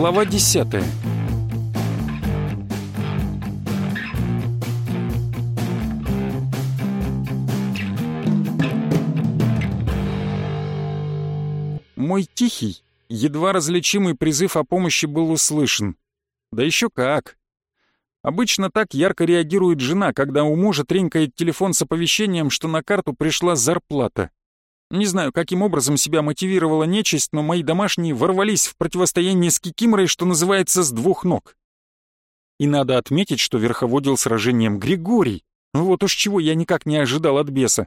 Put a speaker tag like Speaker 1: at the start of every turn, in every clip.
Speaker 1: Глава десятая. Мой тихий, едва различимый призыв о помощи был услышан. Да еще как. Обычно так ярко реагирует жена, когда у мужа тренькает телефон с оповещением, что на карту пришла зарплата. Не знаю, каким образом себя мотивировала нечисть, но мои домашние ворвались в противостояние с Кикиморой, что называется, с двух ног. И надо отметить, что верховодил сражением Григорий. Вот уж чего я никак не ожидал от беса.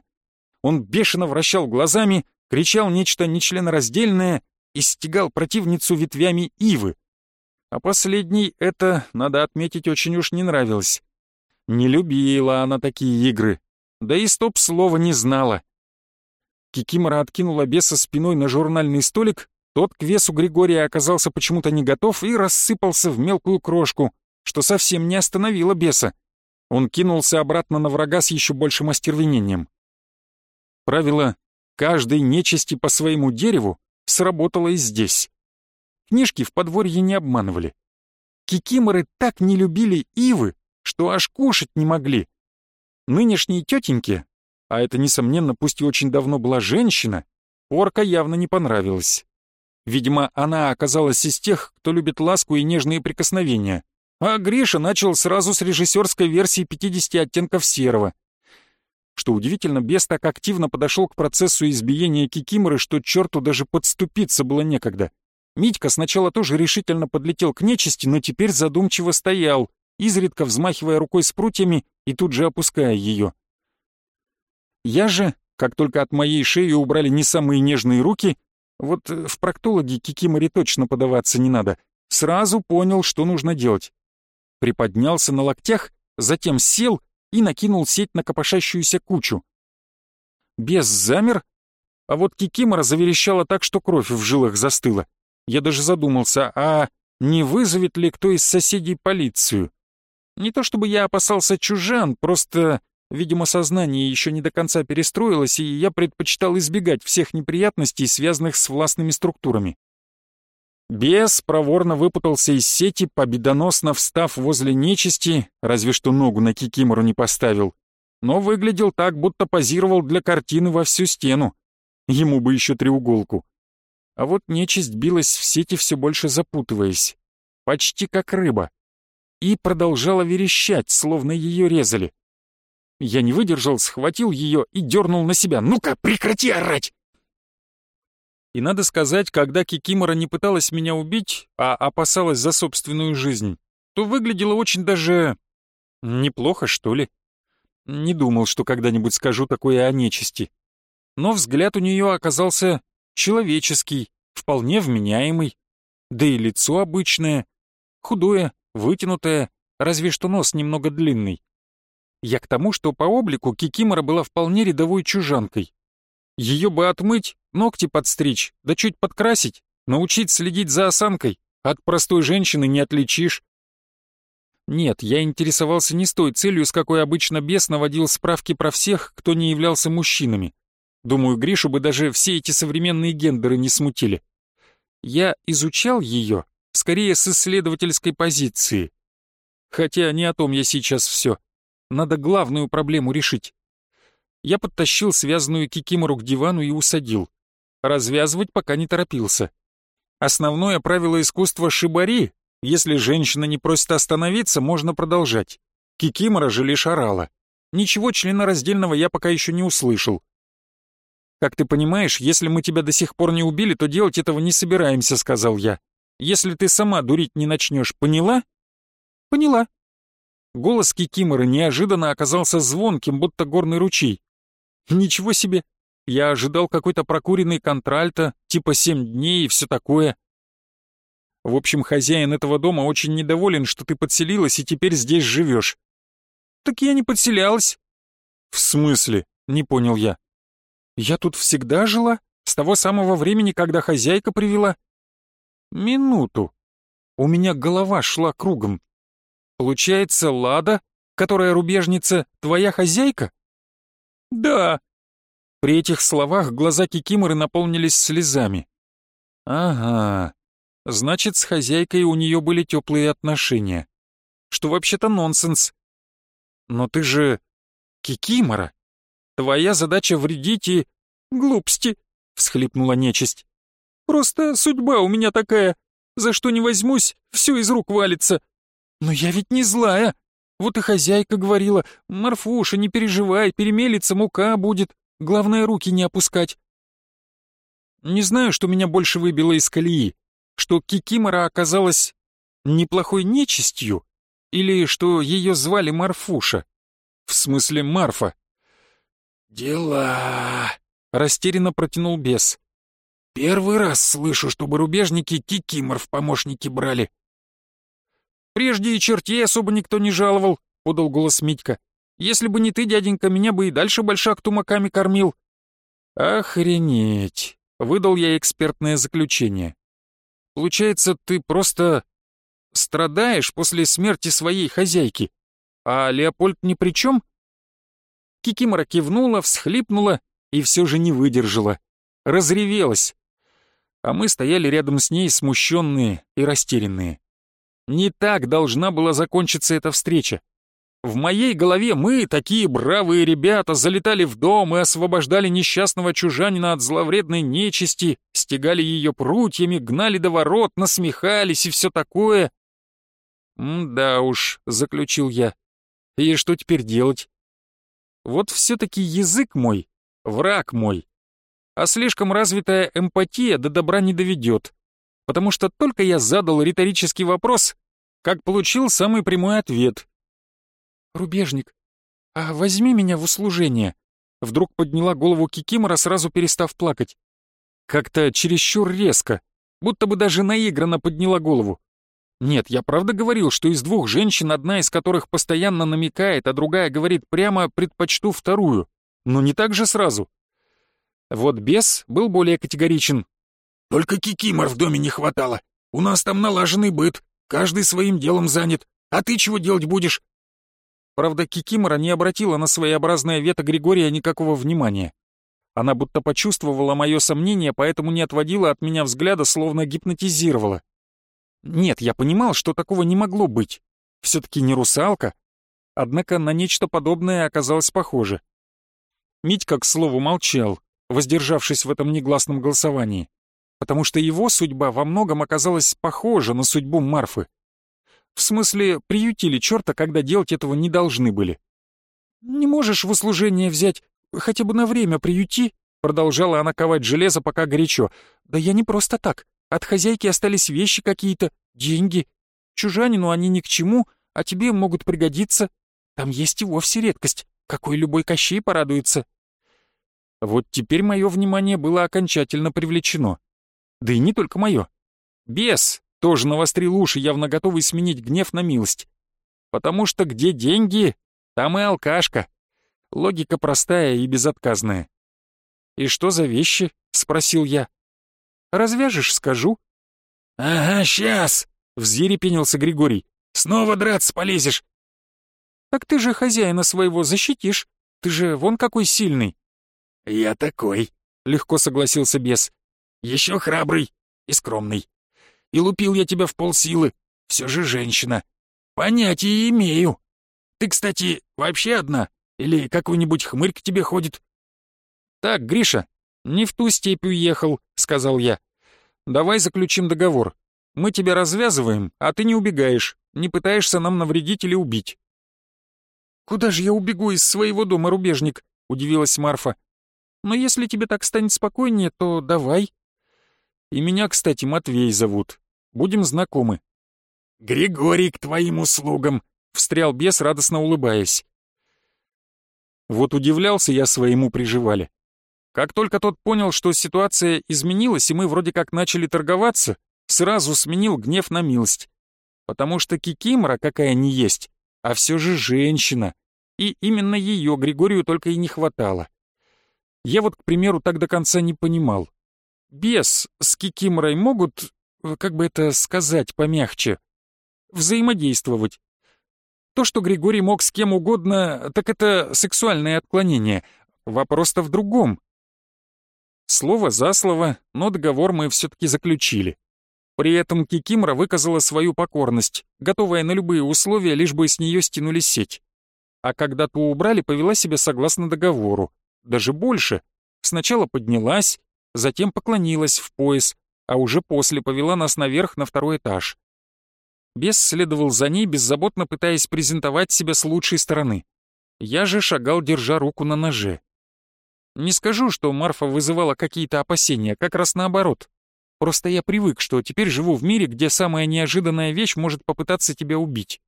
Speaker 1: Он бешено вращал глазами, кричал нечто нечленораздельное и стегал противницу ветвями ивы. А последней это, надо отметить, очень уж не нравилось. Не любила она такие игры, да и стоп-слова не знала. Кикимора откинула беса спиной на журнальный столик, тот к весу Григория оказался почему-то не готов и рассыпался в мелкую крошку, что совсем не остановило беса. Он кинулся обратно на врага с еще большим остервенением. Правило каждой нечисти по своему дереву сработало и здесь. Книжки в подворье не обманывали. Кикиморы так не любили ивы, что аж кушать не могли. Нынешние тетеньки а это, несомненно, пусть и очень давно была женщина, порка явно не понравилась. Видимо, она оказалась из тех, кто любит ласку и нежные прикосновения. А Гриша начал сразу с режиссерской версии 50 оттенков серого. Что удивительно, бес так активно подошел к процессу избиения Кикиморы, что черту даже подступиться было некогда. Митька сначала тоже решительно подлетел к нечисти, но теперь задумчиво стоял, изредка взмахивая рукой с прутьями и тут же опуская ее. Я же, как только от моей шеи убрали не самые нежные руки, вот э, в проктологи кикиморе точно подаваться не надо, сразу понял, что нужно делать. Приподнялся на локтях, затем сел и накинул сеть на копошащуюся кучу. Без замер, а вот кикимора заверещала так, что кровь в жилах застыла. Я даже задумался, а не вызовет ли кто из соседей полицию? Не то чтобы я опасался чужан, просто Видимо, сознание еще не до конца перестроилось, и я предпочитал избегать всех неприятностей, связанных с властными структурами. Бес проворно выпутался из сети, победоносно встав возле нечисти, разве что ногу на кикимору не поставил, но выглядел так, будто позировал для картины во всю стену. Ему бы еще треуголку. А вот нечисть билась в сети, все больше запутываясь. Почти как рыба. И продолжала верещать, словно ее резали. Я не выдержал, схватил ее и дернул на себя. «Ну-ка, прекрати орать!» И надо сказать, когда Кикимора не пыталась меня убить, а опасалась за собственную жизнь, то выглядела очень даже... неплохо, что ли. Не думал, что когда-нибудь скажу такое о нечисти. Но взгляд у нее оказался человеческий, вполне вменяемый. Да и лицо обычное, худое, вытянутое, разве что нос немного длинный. Я к тому, что по облику Кикимора была вполне рядовой чужанкой. Ее бы отмыть, ногти подстричь, да чуть подкрасить, научить следить за осанкой. От простой женщины не отличишь. Нет, я интересовался не с той целью, с какой обычно бес наводил справки про всех, кто не являлся мужчинами. Думаю, Гришу бы даже все эти современные гендеры не смутили. Я изучал ее, скорее с исследовательской позиции. Хотя не о том я сейчас все. Надо главную проблему решить. Я подтащил связанную кикимору к дивану и усадил. Развязывать пока не торопился. Основное правило искусства шибари — если женщина не просит остановиться, можно продолжать. Кикимора же лишь орала. Ничего членораздельного я пока еще не услышал. «Как ты понимаешь, если мы тебя до сих пор не убили, то делать этого не собираемся», — сказал я. «Если ты сама дурить не начнешь, поняла?» «Поняла», Голос Кикиморы неожиданно оказался звонким, будто горный ручей. «Ничего себе! Я ожидал какой-то прокуренный контральто, типа семь дней и все такое. В общем, хозяин этого дома очень недоволен, что ты подселилась и теперь здесь живешь». «Так я не подселялась». «В смысле?» — не понял я. «Я тут всегда жила, с того самого времени, когда хозяйка привела». «Минуту». У меня голова шла кругом. Получается, Лада, которая рубежница, твоя хозяйка? Да. При этих словах глаза Кикиморы наполнились слезами. Ага. Значит, с хозяйкой у нее были теплые отношения. Что вообще-то нонсенс. Но ты же Кикимора. Твоя задача вредить и... Глупости, всхлипнула нечисть. Просто судьба у меня такая. За что не возьмусь, все из рук валится. Но я ведь не злая. Вот и хозяйка говорила, Марфуша, не переживай, перемелится, мука будет. Главное, руки не опускать. Не знаю, что меня больше выбило из колеи что Кикимора оказалась неплохой нечистью или что ее звали Марфуша? В смысле Марфа?
Speaker 2: «Дела...»
Speaker 1: — растерянно протянул бес.
Speaker 2: «Первый раз слышу, чтобы рубежники Кикимор в помощники брали».
Speaker 1: «Прежде и чертей особо никто не жаловал», — подал голос Митька. «Если бы не ты, дяденька, меня бы и дальше большак тумаками кормил». «Охренеть!» — выдал я экспертное заключение. Получается, ты просто страдаешь после смерти своей хозяйки, а Леопольд ни при чем? Кикимора кивнула, всхлипнула и все же не выдержала. Разревелась. А мы стояли рядом с ней, смущенные и растерянные. Не так должна была закончиться эта встреча. В моей голове мы, такие бравые ребята, залетали в дом и освобождали несчастного чужанина от зловредной нечисти, стегали ее прутьями, гнали до ворот, насмехались и все такое. «Да уж», — заключил я. «И что теперь делать?» «Вот все-таки язык мой, враг мой. А слишком развитая эмпатия до добра не доведет, потому что только я задал риторический вопрос, как получил самый прямой ответ — «Рубежник, а возьми меня в услужение!» Вдруг подняла голову Кикимора, сразу перестав плакать. Как-то чересчур резко, будто бы даже наигранно подняла голову. Нет, я правда говорил, что из двух женщин, одна из которых постоянно намекает, а другая говорит прямо «предпочту вторую». Но не так же сразу. Вот бес был более категоричен.
Speaker 2: «Только кикимор в доме не хватало. У нас там налаженный быт, каждый своим делом занят. А ты чего делать будешь?
Speaker 1: Правда, Кикимора не обратила на своеобразное вето Григория никакого внимания. Она будто почувствовала мое сомнение, поэтому не отводила от меня взгляда, словно гипнотизировала. Нет, я понимал, что такого не могло быть. Все-таки не русалка. Однако на нечто подобное оказалось похоже. Митька, к слову, молчал, воздержавшись в этом негласном голосовании, потому что его судьба во многом оказалась похожа на судьбу Марфы. В смысле, приютили черта, когда делать этого не должны были. «Не можешь в услужение взять, хотя бы на время приюти?» Продолжала она ковать железо, пока горячо. «Да я не просто так. От хозяйки остались вещи какие-то, деньги. Чужанину они ни к чему, а тебе могут пригодиться. Там есть и вовсе редкость, какой любой Кощей порадуется». Вот теперь мое внимание было окончательно привлечено. Да и не только мое. Бес, тоже навострил уши, явно готовый сменить гнев на милость. Потому что где деньги, там и алкашка. Логика простая и безотказная. «И что за вещи?» — спросил я. «Развяжешь, скажу».
Speaker 2: «Ага, сейчас!» — взъерепенился Григорий. «Снова драться полезешь!»
Speaker 1: «Так ты же хозяина своего защитишь. Ты же вон какой сильный!»
Speaker 2: «Я такой!» — легко согласился бес. «Еще храбрый и скромный и лупил я тебя в полсилы. Все же женщина. Понятия имею. Ты, кстати, вообще одна? Или какой-нибудь хмырь к тебе ходит?»
Speaker 1: «Так, Гриша, не в ту степь уехал», — сказал я. «Давай заключим договор. Мы тебя развязываем, а ты не убегаешь, не пытаешься нам навредить или убить». «Куда же я убегу из своего дома, рубежник?» — удивилась Марфа. «Но если тебе так станет спокойнее, то давай». «И меня, кстати, Матвей зовут. Будем знакомы».
Speaker 2: «Григорий к твоим услугам», — встрял бес, радостно улыбаясь.
Speaker 1: Вот удивлялся я своему приживали. Как только тот понял, что ситуация изменилась, и мы вроде как начали торговаться, сразу сменил гнев на милость. Потому что Кикимора какая не есть, а все же женщина. И именно ее Григорию только и не хватало. Я вот, к примеру, так до конца не понимал. Бес с Кикиморой могут Э, как бы это сказать помягче, взаимодействовать. То, что Григорий мог с кем угодно, так это сексуальное отклонение. Вопрос-то в другом. Слово за слово, но договор мы все-таки заключили. При этом Кикимора выказала свою покорность, готовая на любые условия, лишь бы с нее стянули сеть. А когда ту убрали, повела себя согласно договору. Даже больше. Сначала поднялась, затем поклонилась в пояс, а уже после повела нас наверх на второй этаж. Бес следовал за ней, беззаботно пытаясь презентовать себя с лучшей стороны. Я же шагал, держа руку на ноже. Не скажу, что Марфа вызывала какие-то опасения, как раз наоборот. Просто я привык, что теперь живу в мире, где самая неожиданная вещь может попытаться тебя убить.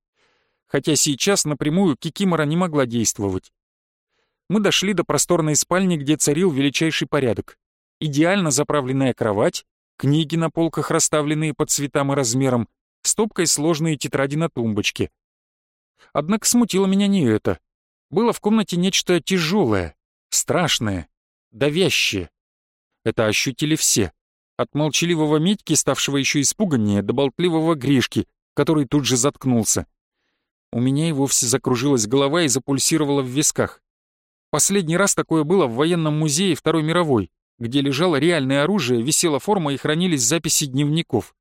Speaker 1: Хотя сейчас напрямую Кикимора не могла действовать. Мы дошли до просторной спальни, где царил величайший порядок. Идеально заправленная кровать, книги на полках, расставленные по цветам и размерам, стопкой сложные тетради на тумбочке. Однако смутило меня не это. Было в комнате нечто тяжелое, страшное, давящее. Это ощутили все. От молчаливого Митьки, ставшего еще испуганнее, до болтливого Гришки, который тут же заткнулся. У меня и вовсе закружилась голова и запульсировала в висках. Последний раз такое было в военном музее Второй мировой, где лежало реальное оружие, висела форма и хранились записи дневников.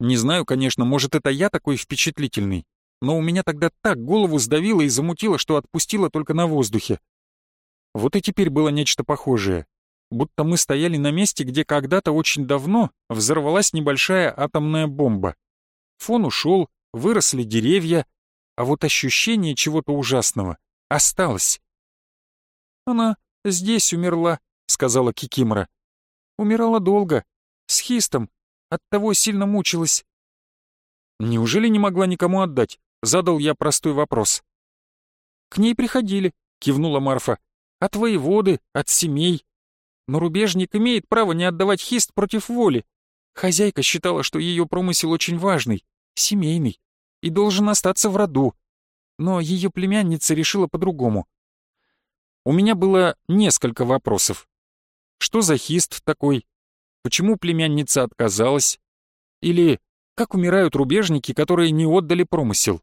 Speaker 1: Не знаю, конечно, может, это я такой впечатлительный, но у меня тогда так голову сдавило и замутило, что отпустило только на воздухе. Вот и теперь было нечто похожее. Будто мы стояли на месте, где когда-то очень давно взорвалась небольшая атомная бомба. Фон ушел, выросли деревья, а вот ощущение чего-то ужасного осталось. «Она здесь умерла», — сказала Кикимора. «Умирала долго, с хистом, оттого сильно мучилась». «Неужели не могла никому отдать?» — задал я простой вопрос. «К ней приходили», — кивнула Марфа. От воеводы, от семей. Но рубежник имеет право не отдавать хист против воли. Хозяйка считала, что ее промысел очень важный, семейный, и должен остаться в роду. Но ее племянница решила по-другому. У меня было несколько вопросов. Что за хист такой? Почему племянница отказалась? Или как умирают рубежники, которые не отдали промысел?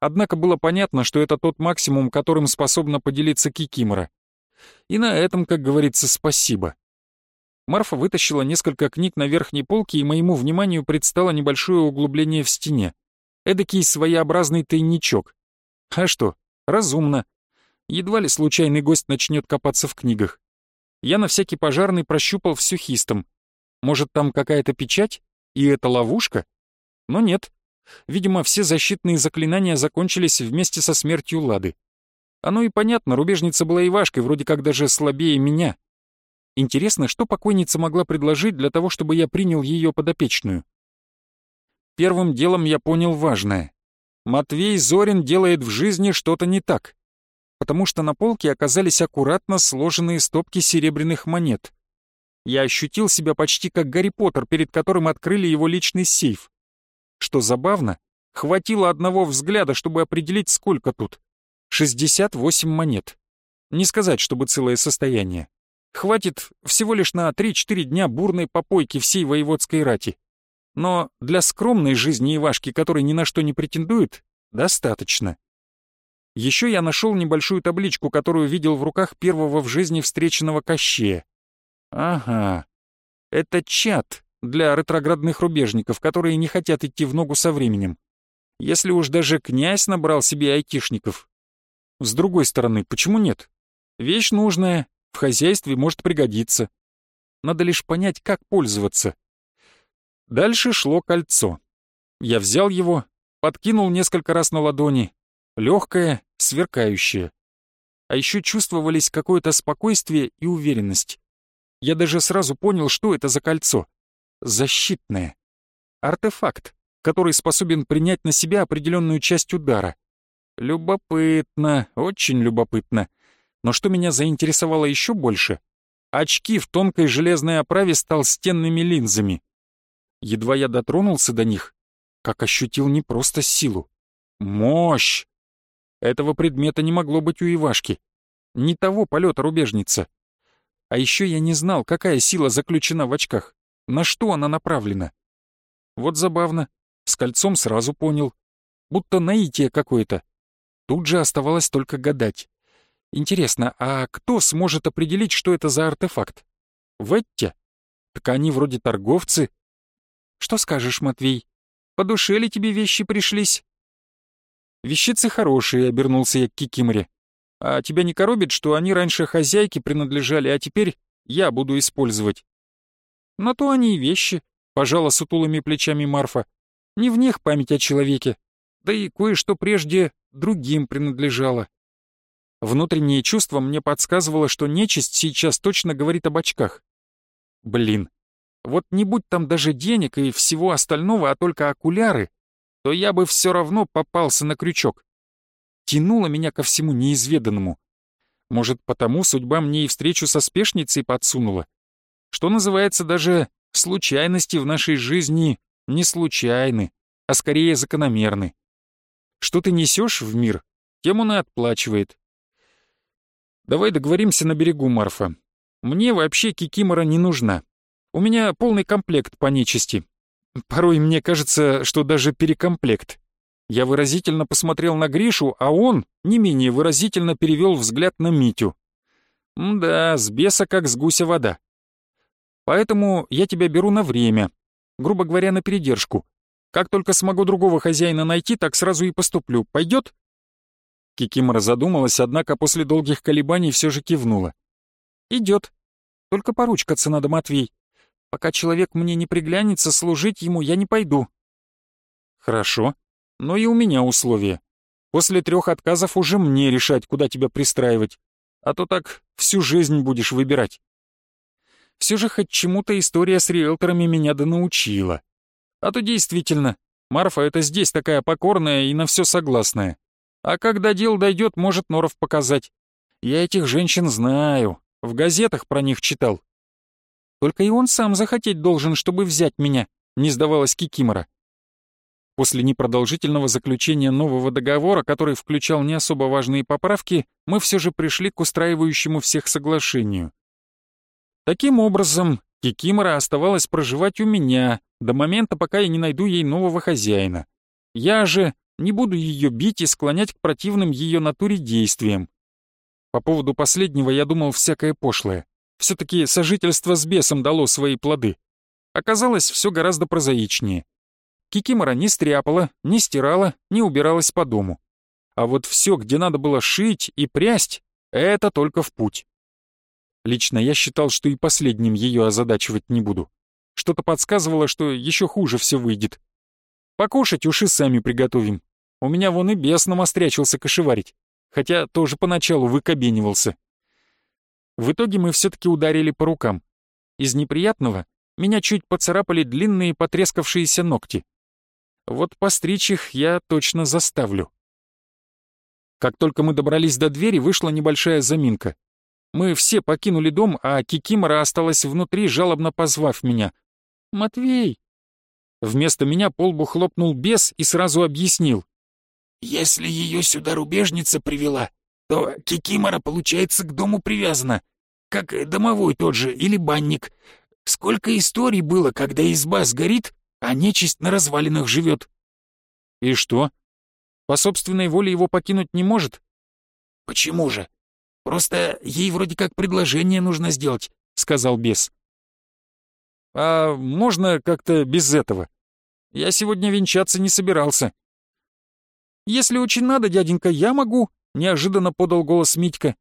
Speaker 1: Однако было понятно, что это тот максимум, которым способна поделиться Кикимора. И на этом, как говорится, спасибо. Марфа вытащила несколько книг на верхней полке, и моему вниманию предстало небольшое углубление в стене. Эдакий своеобразный тайничок. А что, разумно. Едва ли случайный гость начнет копаться в книгах. Я на всякий пожарный прощупал всю хистом. Может, там какая-то печать? И это ловушка? Но нет. Видимо, все защитные заклинания закончились вместе со смертью Лады. Оно и понятно, рубежница была Ивашкой, вроде как даже слабее меня. Интересно, что покойница могла предложить для того, чтобы я принял ее подопечную? Первым делом я понял важное. Матвей Зорин делает в жизни что-то не так, потому что на полке оказались аккуратно сложенные стопки серебряных монет. Я ощутил себя почти как Гарри Поттер, перед которым открыли его личный сейф. Что забавно, хватило одного взгляда, чтобы определить, сколько тут. 68 монет. Не сказать, чтобы целое состояние. Хватит всего лишь на 3-4 дня бурной попойки всей воеводской рати. Но для скромной жизни Ивашки, который ни на что не претендует, достаточно. Еще я нашел небольшую табличку, которую видел в руках первого в жизни встреченного Кощея. Ага, это чат, для ретроградных рубежников, которые не хотят идти в ногу со временем. Если уж даже князь набрал себе айтишников. С другой стороны, почему нет? Вещь нужная, в хозяйстве может пригодиться. Надо лишь понять, как пользоваться. Дальше шло кольцо. Я взял его, подкинул несколько раз на ладони. Легкое, сверкающее. А еще чувствовались какое-то спокойствие и уверенность. Я даже сразу понял, что это за кольцо защитное. Артефакт, который способен принять на себя определенную часть удара. Любопытно, очень любопытно. Но что меня заинтересовало еще больше, очки в тонкой железной оправе с толстенными линзами. Едва я дотронулся до них, как ощутил не просто силу. Мощь! Этого предмета не могло быть у Ивашки. Не того полета рубежница. А еще я не знал, какая сила заключена в очках. На что она направлена? Вот забавно. С кольцом сразу понял. Будто наитие какое-то. Тут же оставалось только гадать. Интересно, а кто сможет определить, что это за артефакт? Ветте? Так они вроде торговцы. Что скажешь, Матвей? По душе ли тебе вещи пришлись?» «Вещицы хорошие», — обернулся я к Кикиморе. «А тебя не коробит, что они раньше хозяйке принадлежали, а теперь я буду использовать?» «На то они и вещи», — пожала сутулыми плечами Марфа. «Не в них память о человеке, да и кое-что прежде другим принадлежало». Внутреннее чувство мне подсказывало, что нечисть сейчас точно говорит об очках. Блин, вот не будь там даже денег и всего остального, а только окуляры, то я бы все равно попался на крючок. Тянуло меня ко всему неизведанному. Может, потому судьба мне и встречу со спешницей подсунула. Что называется, даже случайности в нашей жизни не случайны, а скорее закономерны. Что ты несешь в мир, тем он и отплачивает. Давай договоримся на берегу, Марфа. Мне вообще кикимора не нужна. У меня полный комплект по нечисти. Порой мне кажется, что даже перекомплект. Я выразительно посмотрел на Гришу, а он не менее выразительно перевел взгляд на Митю. Да, с беса как с гуся вода. Поэтому я тебя беру на время, грубо говоря, на передержку. Как только смогу другого хозяина найти, так сразу и поступлю. Пойдет? Кикимора задумалась, однако после долгих колебаний все же кивнула. Идет. Только поручкаться надо, Матвей. Пока человек мне не приглянется, служить ему я не пойду». «Хорошо, но и у меня условия. После трех отказов уже мне решать, куда тебя пристраивать, а то так всю жизнь будешь выбирать». Все же хоть чему-то история с риэлторами меня да научила. А то действительно, Марфа это здесь такая покорная и на все согласная. А когда дело дойдет, может Норов показать. Я этих женщин знаю, в газетах про них читал. Только и он сам захотеть должен, чтобы взять меня», — не сдавалась Кикимора. После непродолжительного заключения нового договора, который включал не особо важные поправки, мы все же пришли к устраивающему всех соглашению. Таким образом, Кикимора оставалась проживать у меня до момента, пока я не найду ей нового хозяина. Я же не буду ее бить и склонять к противным ее натуре действиям. По поводу последнего я думал всякое пошлое. Все-таки сожительство с бесом дало свои плоды. Оказалось, все гораздо прозаичнее. Кикимора не стряпала, не стирала, не убиралась по дому. А вот все, где надо было шить и прясть, это только в путь. Лично я считал, что и последним ее озадачивать не буду. Что-то подсказывало, что еще хуже все выйдет. Покушать уши сами приготовим. У меня вон и бес намострячился кошеварить, хотя тоже поначалу выкобенивался. В итоге мы все-таки ударили по рукам. Из неприятного меня чуть поцарапали длинные потрескавшиеся ногти. Вот постричь их я точно заставлю. Как только мы добрались до двери, вышла небольшая заминка. Мы все покинули дом, а Кикимора осталась внутри, жалобно позвав меня. «Матвей!» Вместо меня полбу хлопнул бес и сразу объяснил.
Speaker 2: «Если ее сюда рубежница привела, то Кикимора, получается, к дому привязана, как домовой тот же или банник. Сколько историй было, когда изба сгорит, а нечисть на развалинах живет.
Speaker 1: И что? По собственной воле его покинуть не может?
Speaker 2: Почему же? Просто ей вроде как предложение нужно сделать, сказал бес.
Speaker 1: А можно как-то без этого? Я сегодня венчаться не собирался. Если очень надо, дяденька, я могу, неожиданно подал голос Митька.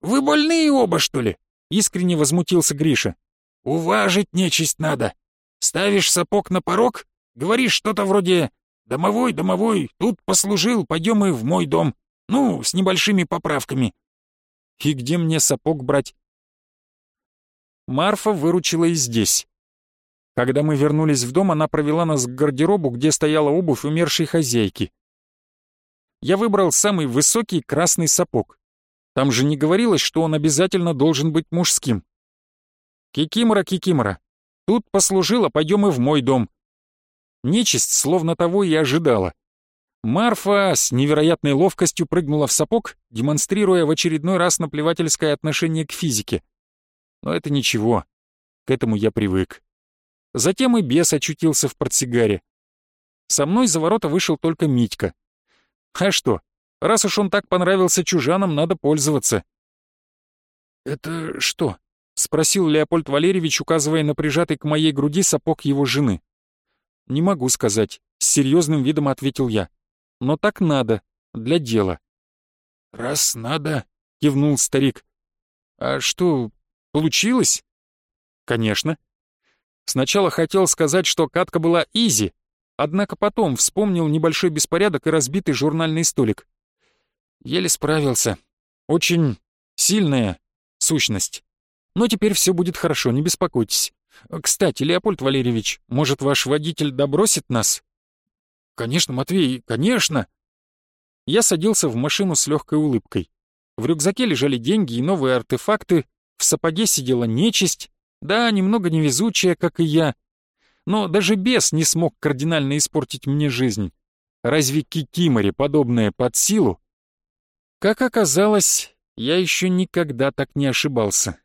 Speaker 2: «Вы больные оба, что ли?»
Speaker 1: — искренне возмутился Гриша.
Speaker 2: «Уважить нечисть надо. Ставишь сапог на порог, говоришь что-то вроде «Домовой, домовой, тут послужил, пойдем и в мой дом». Ну, с небольшими поправками».
Speaker 1: «И где мне сапог брать?» Марфа выручила и здесь. Когда мы вернулись в дом, она провела нас к гардеробу, где стояла обувь умершей хозяйки я выбрал самый высокий красный сапог. Там же не говорилось, что он обязательно должен быть мужским. Кикимора, Кикимора, тут послужила, пойдем и в мой дом. Нечисть словно того и ожидала. Марфа с невероятной ловкостью прыгнула в сапог, демонстрируя в очередной раз наплевательское отношение к физике. Но это ничего, к этому я привык. Затем и бес очутился в портсигаре. Со мной за ворота вышел только Митька. А что, раз уж он так понравился чужанам, надо пользоваться.
Speaker 2: «Это что?»
Speaker 1: — спросил Леопольд Валерьевич, указывая на прижатый к моей груди сапог его жены. Не могу сказать, с серьезным видом ответил я. Но так надо, для дела.
Speaker 2: Раз надо,
Speaker 1: кивнул старик. А что, получилось? Конечно. Сначала хотел сказать, что катка была изи, однако потом вспомнил небольшой беспорядок и разбитый журнальный столик. Еле справился. Очень сильная сущность. Но теперь все будет хорошо, не беспокойтесь. Кстати, Леопольд Валерьевич, может, ваш водитель добросит нас? Конечно, Матвей, конечно. Я садился в машину с легкой улыбкой. В рюкзаке лежали деньги и новые артефакты, в сапоге сидела нечисть, да, немного невезучая, как и я. Но даже бес не смог кардинально испортить мне жизнь. Разве Кикиморе подобное под силу? Как оказалось, я еще никогда так не ошибался.